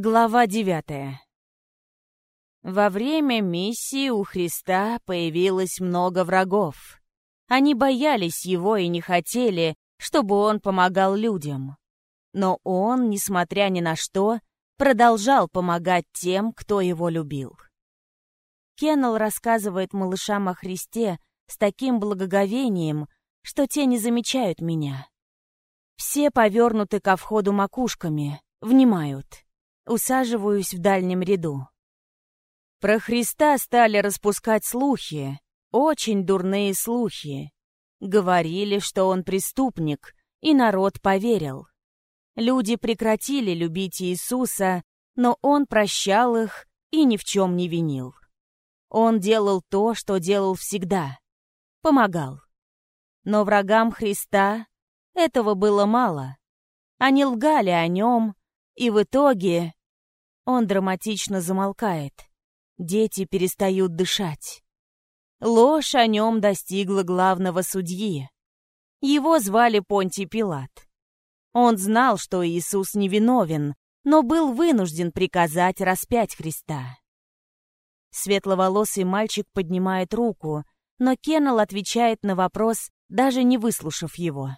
Глава девятая. Во время миссии у Христа появилось много врагов. Они боялись его и не хотели, чтобы он помогал людям. Но он, несмотря ни на что, продолжал помогать тем, кто его любил. Кеннел рассказывает малышам о Христе с таким благоговением, что те не замечают меня. Все повернуты ко входу макушками, внимают. Усаживаюсь в дальнем ряду. Про Христа стали распускать слухи, очень дурные слухи. Говорили, что он преступник, и народ поверил. Люди прекратили любить Иисуса, но он прощал их и ни в чем не винил. Он делал то, что делал всегда. Помогал. Но врагам Христа этого было мало. Они лгали о нем, и в итоге он драматично замолкает. Дети перестают дышать. Ложь о нем достигла главного судьи. Его звали Понтий Пилат. Он знал, что Иисус невиновен, но был вынужден приказать распять Христа. Светловолосый мальчик поднимает руку, но Кеннел отвечает на вопрос, даже не выслушав его.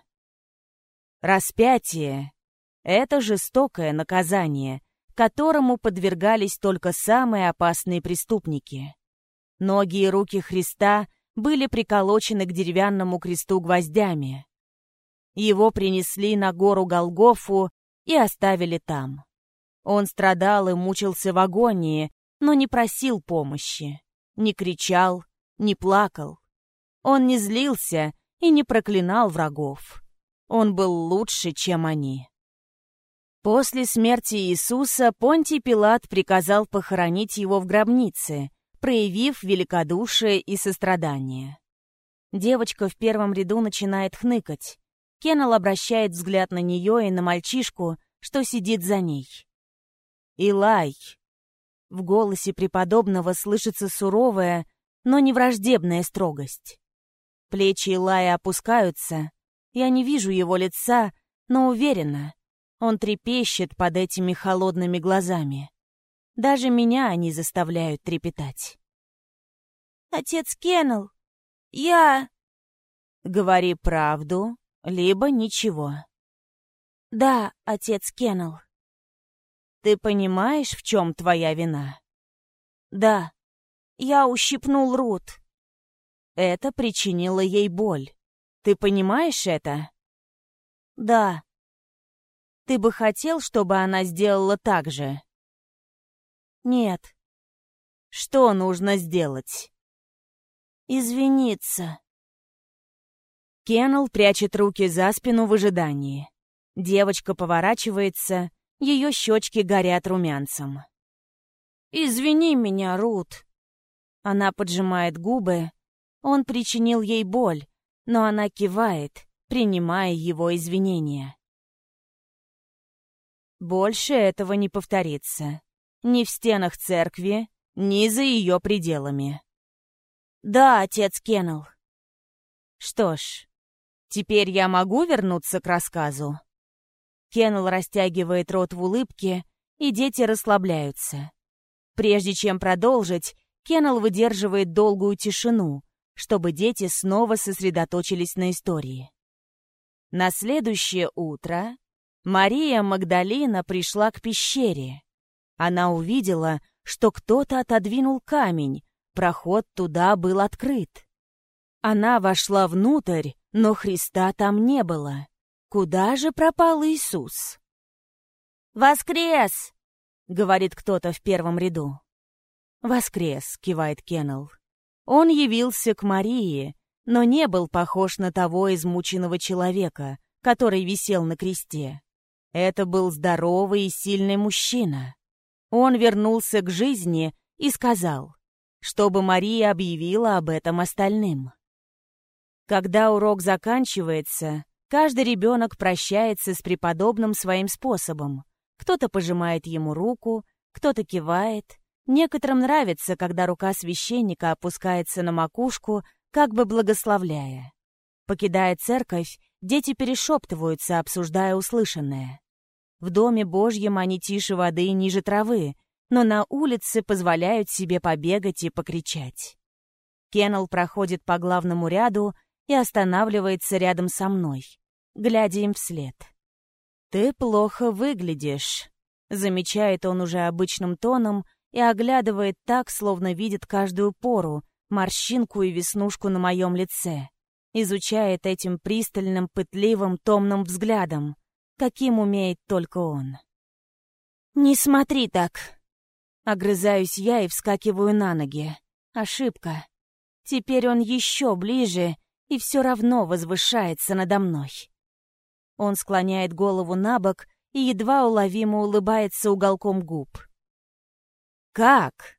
Распятие — это жестокое наказание, которому подвергались только самые опасные преступники. Ноги и руки Христа были приколочены к деревянному кресту гвоздями. Его принесли на гору Голгофу и оставили там. Он страдал и мучился в агонии, но не просил помощи, не кричал, не плакал. Он не злился и не проклинал врагов. Он был лучше, чем они. После смерти Иисуса Понтий Пилат приказал похоронить его в гробнице, проявив великодушие и сострадание. Девочка в первом ряду начинает хныкать. Кеннел обращает взгляд на нее и на мальчишку, что сидит за ней. «Илай!» В голосе преподобного слышится суровая, но не враждебная строгость. Плечи Илая опускаются. Я не вижу его лица, но уверена, он трепещет под этими холодными глазами. Даже меня они заставляют трепетать. «Отец Кеннел, я...» «Говори правду, либо ничего». «Да, отец Кеннел». «Ты понимаешь, в чем твоя вина?» «Да, я ущипнул Рут». «Это причинило ей боль. Ты понимаешь это?» «Да». Ты бы хотел, чтобы она сделала так же? Нет. Что нужно сделать? Извиниться. Кеннел прячет руки за спину в ожидании. Девочка поворачивается, ее щечки горят румянцем. «Извини меня, Рут». Она поджимает губы. Он причинил ей боль, но она кивает, принимая его извинения. Больше этого не повторится. Ни в стенах церкви, ни за ее пределами. Да, отец Кеннел. Что ж, теперь я могу вернуться к рассказу? Кеннел растягивает рот в улыбке, и дети расслабляются. Прежде чем продолжить, Кеннел выдерживает долгую тишину, чтобы дети снова сосредоточились на истории. На следующее утро Мария Магдалина пришла к пещере. Она увидела, что кто-то отодвинул камень, проход туда был открыт. Она вошла внутрь, но Христа там не было. Куда же пропал Иисус? «Воскрес!» — говорит кто-то в первом ряду. «Воскрес!» — кивает Кеннел. Он явился к Марии, но не был похож на того измученного человека, который висел на кресте. Это был здоровый и сильный мужчина. Он вернулся к жизни и сказал, чтобы Мария объявила об этом остальным. Когда урок заканчивается, каждый ребенок прощается с преподобным своим способом. Кто-то пожимает ему руку, кто-то кивает. Некоторым нравится, когда рука священника опускается на макушку, как бы благословляя. Покидая церковь, дети перешептываются, обсуждая услышанное. В доме Божьем они тише воды и ниже травы, но на улице позволяют себе побегать и покричать. Кеннел проходит по главному ряду и останавливается рядом со мной, глядя им вслед. «Ты плохо выглядишь», — замечает он уже обычным тоном и оглядывает так, словно видит каждую пору, морщинку и веснушку на моем лице. Изучает этим пристальным, пытливым, томным взглядом, каким умеет только он. «Не смотри так!» Огрызаюсь я и вскакиваю на ноги. Ошибка. Теперь он еще ближе и все равно возвышается надо мной. Он склоняет голову на бок и едва уловимо улыбается уголком губ. «Как?»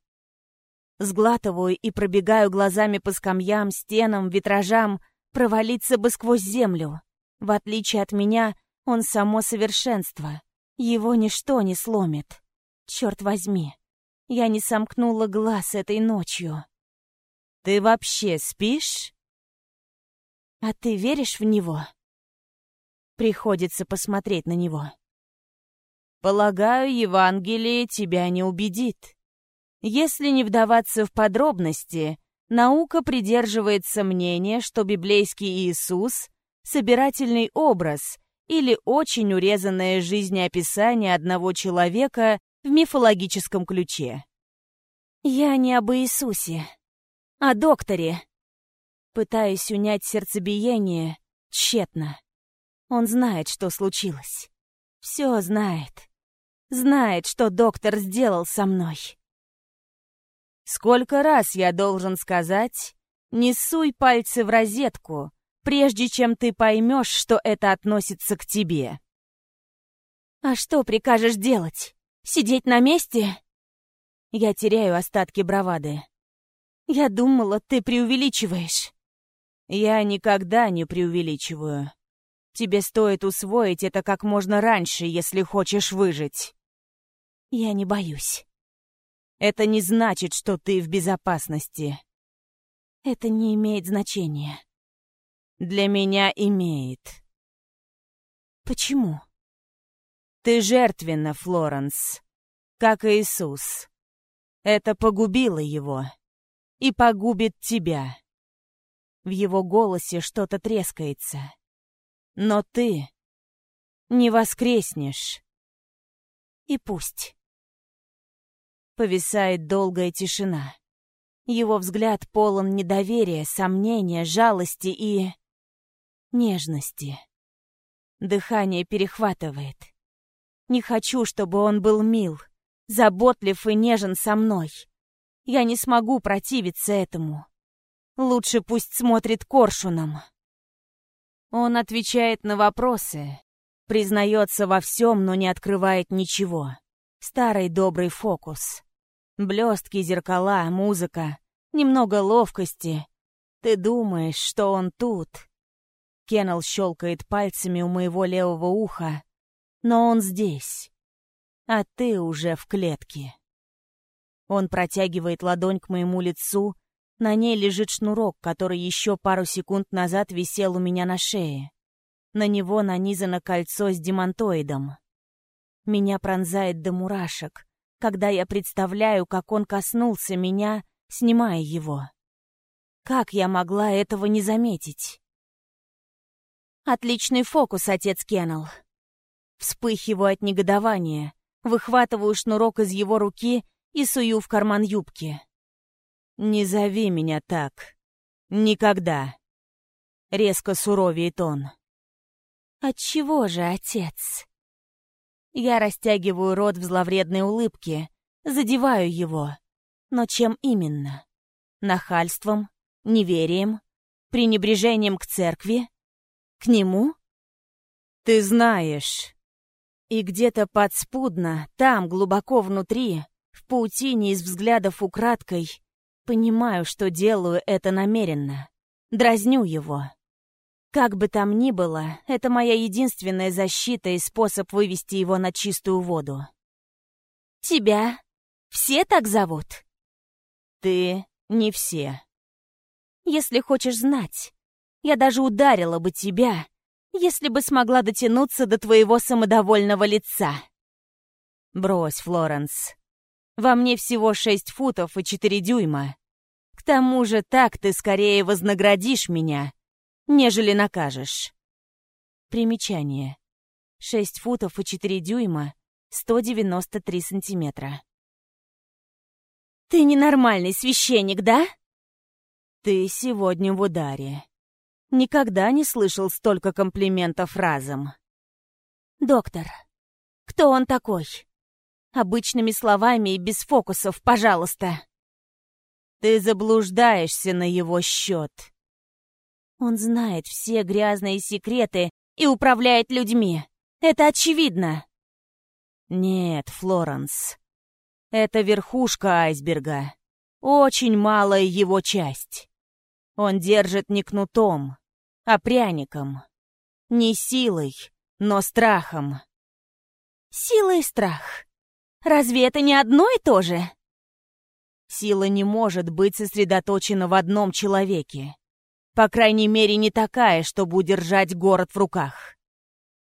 Сглатываю и пробегаю глазами по скамьям, стенам, витражам, провалиться бы сквозь землю. В отличие от меня, он само совершенство. Его ничто не сломит. Черт возьми, я не сомкнула глаз этой ночью. «Ты вообще спишь?» «А ты веришь в него?» Приходится посмотреть на него. Полагаю, Евангелие тебя не убедит. Если не вдаваться в подробности, наука придерживается мнения, что библейский Иисус — собирательный образ или очень урезанное жизнеописание одного человека в мифологическом ключе. Я не об Иисусе, а докторе. Пытаюсь унять сердцебиение тщетно. Он знает, что случилось. Все знает. Знает, что доктор сделал со мной. Сколько раз я должен сказать, не суй пальцы в розетку, прежде чем ты поймешь, что это относится к тебе. А что прикажешь делать? Сидеть на месте? Я теряю остатки бравады. Я думала, ты преувеличиваешь. Я никогда не преувеличиваю. Тебе стоит усвоить это как можно раньше, если хочешь выжить. Я не боюсь. Это не значит, что ты в безопасности. Это не имеет значения. Для меня имеет. Почему? Ты жертвенна, Флоренс, как Иисус. Это погубило его и погубит тебя. В его голосе что-то трескается. Но ты не воскреснешь. И пусть. Повисает долгая тишина. Его взгляд полон недоверия, сомнения, жалости и... нежности. Дыхание перехватывает. Не хочу, чтобы он был мил, заботлив и нежен со мной. Я не смогу противиться этому. Лучше пусть смотрит коршуном. Он отвечает на вопросы, признается во всем, но не открывает ничего. Старый добрый фокус. Блестки, зеркала, музыка, немного ловкости. Ты думаешь, что он тут? Кеннел щелкает пальцами у моего левого уха, но он здесь. А ты уже в клетке. Он протягивает ладонь к моему лицу, на ней лежит шнурок, который еще пару секунд назад висел у меня на шее. На него нанизано кольцо с демонтоидом. Меня пронзает до мурашек, когда я представляю, как он коснулся меня, снимая его. Как я могла этого не заметить? Отличный фокус, отец Кеннел. Вспыхиваю от негодования, выхватываю шнурок из его руки и сую в карман юбки. «Не зови меня так. Никогда!» Резко суровеет он. «Отчего же, отец?» Я растягиваю рот в зловредной улыбке, задеваю его. Но чем именно? Нахальством? Неверием? Пренебрежением к церкви? К нему? Ты знаешь. И где-то подспудно, там, глубоко внутри, в паутине из взглядов украдкой, Понимаю, что делаю это намеренно. Дразню его. Как бы там ни было, это моя единственная защита и способ вывести его на чистую воду. Тебя все так зовут? Ты не все. Если хочешь знать, я даже ударила бы тебя, если бы смогла дотянуться до твоего самодовольного лица. Брось, Флоренс. Во мне всего шесть футов и четыре дюйма. К тому же так ты скорее вознаградишь меня, нежели накажешь. Примечание. Шесть футов и четыре дюйма, 193 сантиметра. «Ты ненормальный священник, да?» «Ты сегодня в ударе. Никогда не слышал столько комплиментов разом». «Доктор, кто он такой? Обычными словами и без фокусов, пожалуйста». «Ты заблуждаешься на его счет». Он знает все грязные секреты и управляет людьми. Это очевидно. Нет, Флоренс, это верхушка айсберга. Очень малая его часть. Он держит не кнутом, а пряником. Не силой, но страхом. Сила и страх. Разве это не одно и то же? Сила не может быть сосредоточена в одном человеке. По крайней мере, не такая, чтобы удержать город в руках.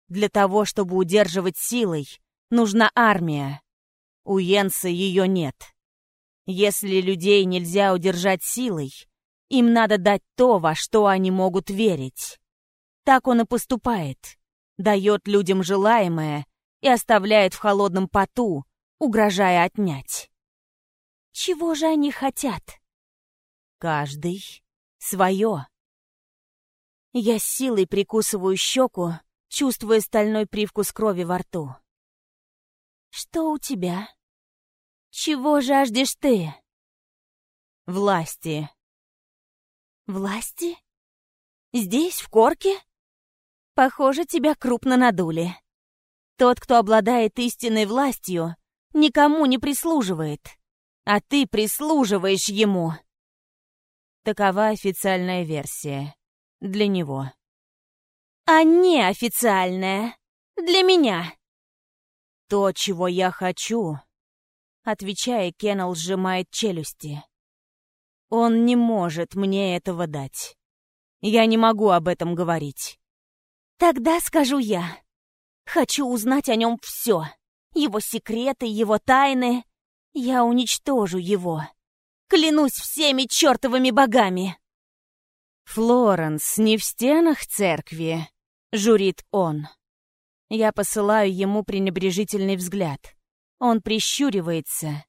Для того, чтобы удерживать силой, нужна армия, у Йенса ее нет. Если людей нельзя удержать силой, им надо дать то, во что они могут верить. Так он и поступает. Дает людям желаемое и оставляет в холодном поту, угрожая отнять. Чего же они хотят? Каждый свое. Я силой прикусываю щеку, чувствуя стальной привкус крови во рту. Что у тебя? Чего жаждешь ты? Власти. Власти? Здесь, в корке? Похоже, тебя крупно надули. Тот, кто обладает истинной властью, никому не прислуживает, а ты прислуживаешь ему. Такова официальная версия. Для него. А неофициальная. Для меня. «То, чего я хочу», — отвечая, Кеннел сжимает челюсти. «Он не может мне этого дать. Я не могу об этом говорить». «Тогда скажу я. Хочу узнать о нем все. Его секреты, его тайны. Я уничтожу его. Клянусь всеми чертовыми богами!» «Флоренс не в стенах церкви», — журит он. Я посылаю ему пренебрежительный взгляд. Он прищуривается.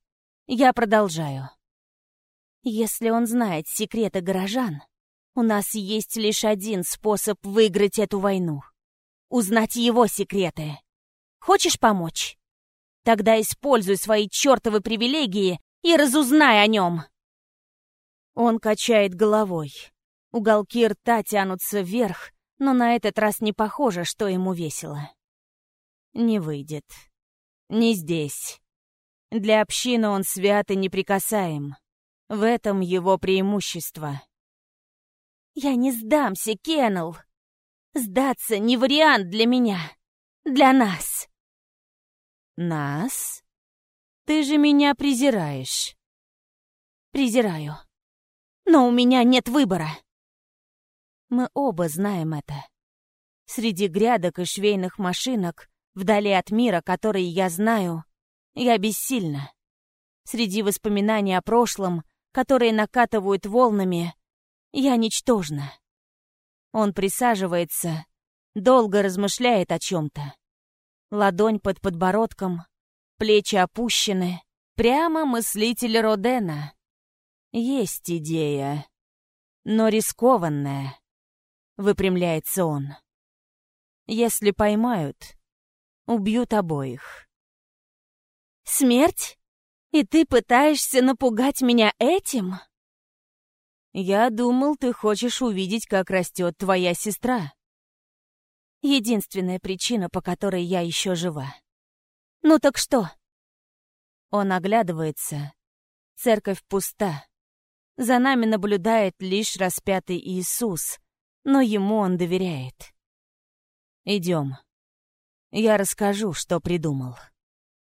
Я продолжаю. Если он знает секреты горожан, у нас есть лишь один способ выиграть эту войну. Узнать его секреты. Хочешь помочь? Тогда используй свои чертовы привилегии и разузнай о нем. Он качает головой. Уголки рта тянутся вверх, но на этот раз не похоже, что ему весело. Не выйдет. Не здесь. Для общины он свят и неприкасаем. В этом его преимущество. «Я не сдамся, Кеннел. Сдаться не вариант для меня. Для нас». «Нас? Ты же меня презираешь». «Презираю. Но у меня нет выбора». Мы оба знаем это. Среди грядок и швейных машинок Вдали от мира, который я знаю, я бессильна. Среди воспоминаний о прошлом, которые накатывают волнами, я ничтожна. Он присаживается, долго размышляет о чем-то. Ладонь под подбородком, плечи опущены. Прямо мыслитель Родена. Есть идея, но рискованная. Выпрямляется он. Если поймают, убьют обоих. «Смерть? И ты пытаешься напугать меня этим?» «Я думал, ты хочешь увидеть, как растет твоя сестра». Единственная причина, по которой я еще жива. «Ну так что?» Он оглядывается. Церковь пуста. За нами наблюдает лишь распятый Иисус, но ему он доверяет. Идем. Я расскажу, что придумал.